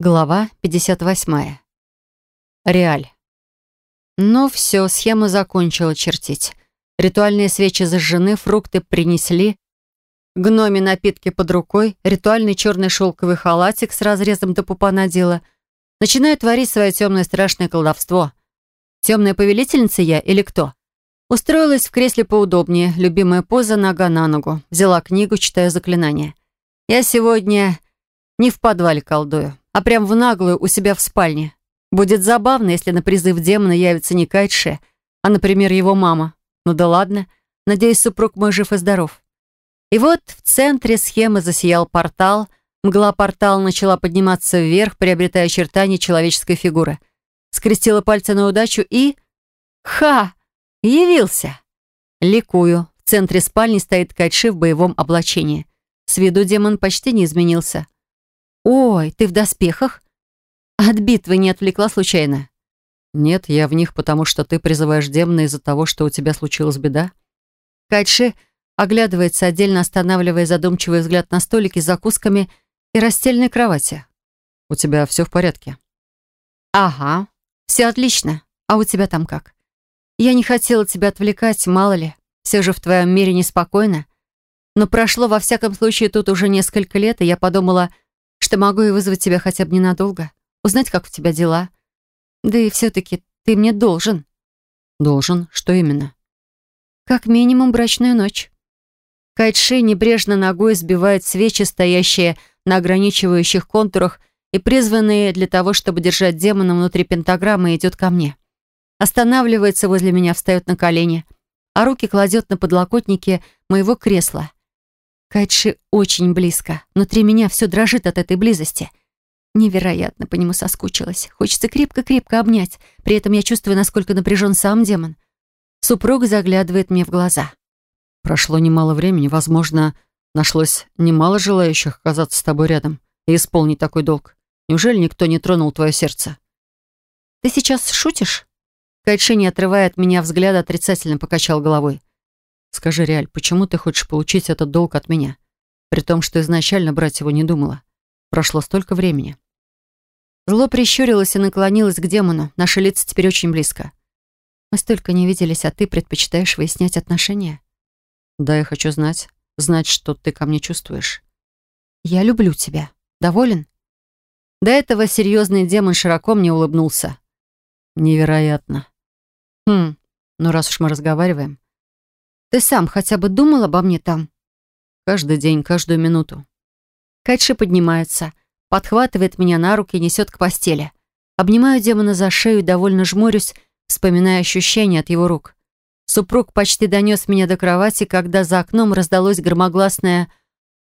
Глава 58. Реаль. Ну все, схема закончила чертить. Ритуальные свечи зажжены, фрукты принесли. Гноми напитки под рукой, ритуальный черный шелковый халатик с разрезом до пупа надела. Начинаю творить свое темное страшное колдовство. Темная повелительница я или кто? Устроилась в кресле поудобнее, любимая поза нога на ногу. Взяла книгу, читаю заклинания. Я сегодня не в подвале колдую а прям в наглую у себя в спальне. Будет забавно, если на призыв демона явится не Кайтше, а, например, его мама. Ну да ладно. Надеюсь, супруг мой жив и здоров. И вот в центре схемы засиял портал. Мгла портала начала подниматься вверх, приобретая очертания человеческой фигуры. Скрестила пальцы на удачу и... Ха! Явился! Ликую. В центре спальни стоит Кайтши в боевом облачении. С виду демон почти не изменился. «Ой, ты в доспехах? От битвы не отвлекла случайно?» «Нет, я в них, потому что ты призываешь демона из-за того, что у тебя случилась беда». Кайши оглядывается, отдельно останавливая задумчивый взгляд на столике с закусками и расстельной кровати. «У тебя все в порядке?» «Ага, все отлично. А у тебя там как?» «Я не хотела тебя отвлекать, мало ли. Все же в твоем мире неспокойно. Но прошло, во всяком случае, тут уже несколько лет, и я подумала, что могу и вызвать тебя хотя бы ненадолго, узнать, как у тебя дела. Да и все-таки ты мне должен». «Должен? Что именно?» «Как минимум брачную ночь». Кайтши небрежно ногой сбивает свечи, стоящие на ограничивающих контурах и призванные для того, чтобы держать демона внутри пентаграммы, идет ко мне. Останавливается возле меня, встает на колени, а руки кладет на подлокотники моего кресла. Кайтши очень близко. Внутри меня все дрожит от этой близости. Невероятно по нему соскучилась. Хочется крепко-крепко обнять. При этом я чувствую, насколько напряжен сам демон. Супруг заглядывает мне в глаза. Прошло немало времени. Возможно, нашлось немало желающих оказаться с тобой рядом и исполнить такой долг. Неужели никто не тронул твое сердце? Ты сейчас шутишь? Кайтши, не отрывая от меня взгляда, отрицательно покачал головой. Скажи, Реаль, почему ты хочешь получить этот долг от меня? При том, что изначально брать его не думала. Прошло столько времени. Зло прищурилось и наклонилось к демону. Наши лица теперь очень близко. Мы столько не виделись, а ты предпочитаешь выяснять отношения? Да, я хочу знать. Знать, что ты ко мне чувствуешь. Я люблю тебя. Доволен? До этого серьезный демон широко мне улыбнулся. Невероятно. Хм, ну раз уж мы разговариваем, ты сам хотя бы думал обо мне там? Каждый день, каждую минуту. Кайтши поднимается, подхватывает меня на руки и несет к постели. Обнимаю демона за шею и довольно жмурюсь, вспоминая ощущения от его рук. Супруг почти донес меня до кровати, когда за окном раздалось громогласное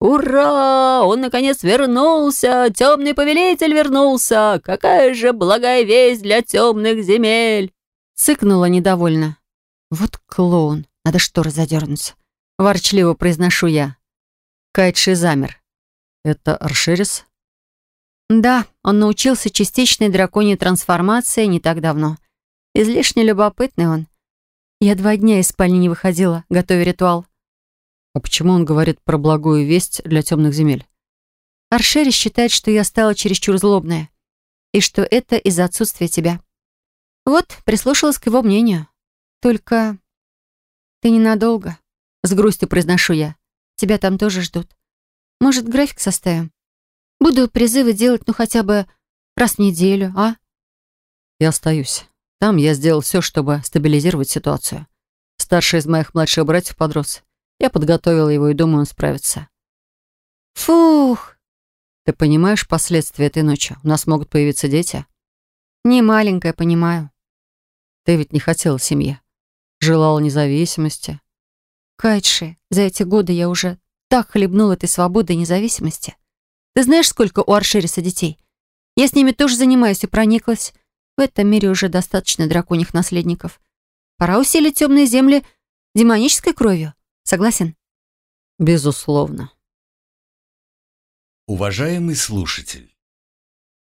«Ура! Он, наконец, вернулся! Темный повелитель вернулся! Какая же благая весть для темных земель!» Цыкнула недовольно. «Вот клоун! Надо шторы задернуть. Ворчливо произношу я. Кайтши замер. «Это Аршерис?» «Да, он научился частичной драконьей трансформации не так давно. Излишне любопытный он. Я два дня из спальни не выходила, готовя ритуал». «А почему он говорит про благую весть для темных земель?» Аршерис считает, что я стала чересчур злобная, и что это из-за отсутствия тебя. Вот, прислушалась к его мнению. Только «Ты ненадолго», — с грустью произношу я. «Тебя там тоже ждут. Может, график составим? Буду призывы делать, ну, хотя бы раз в неделю, а?» «Я остаюсь. Там я сделал все, чтобы стабилизировать ситуацию. Старший из моих младших братьев подрос. Я подготовил его и думаю, он справится». «Фух!» «Ты понимаешь последствия этой ночи? У нас могут появиться дети?» «Не маленькая, понимаю». «Ты ведь не хотела семьи?» Желала независимости. Кайтши, за эти годы я уже так хлебнул этой свободы и независимости. Ты знаешь, сколько у Аршериса детей? Я с ними тоже занимаюсь и прониклась. В этом мире уже достаточно драконьих наследников. Пора усилить темные земли демонической кровью. Согласен? Безусловно. Уважаемый слушатель,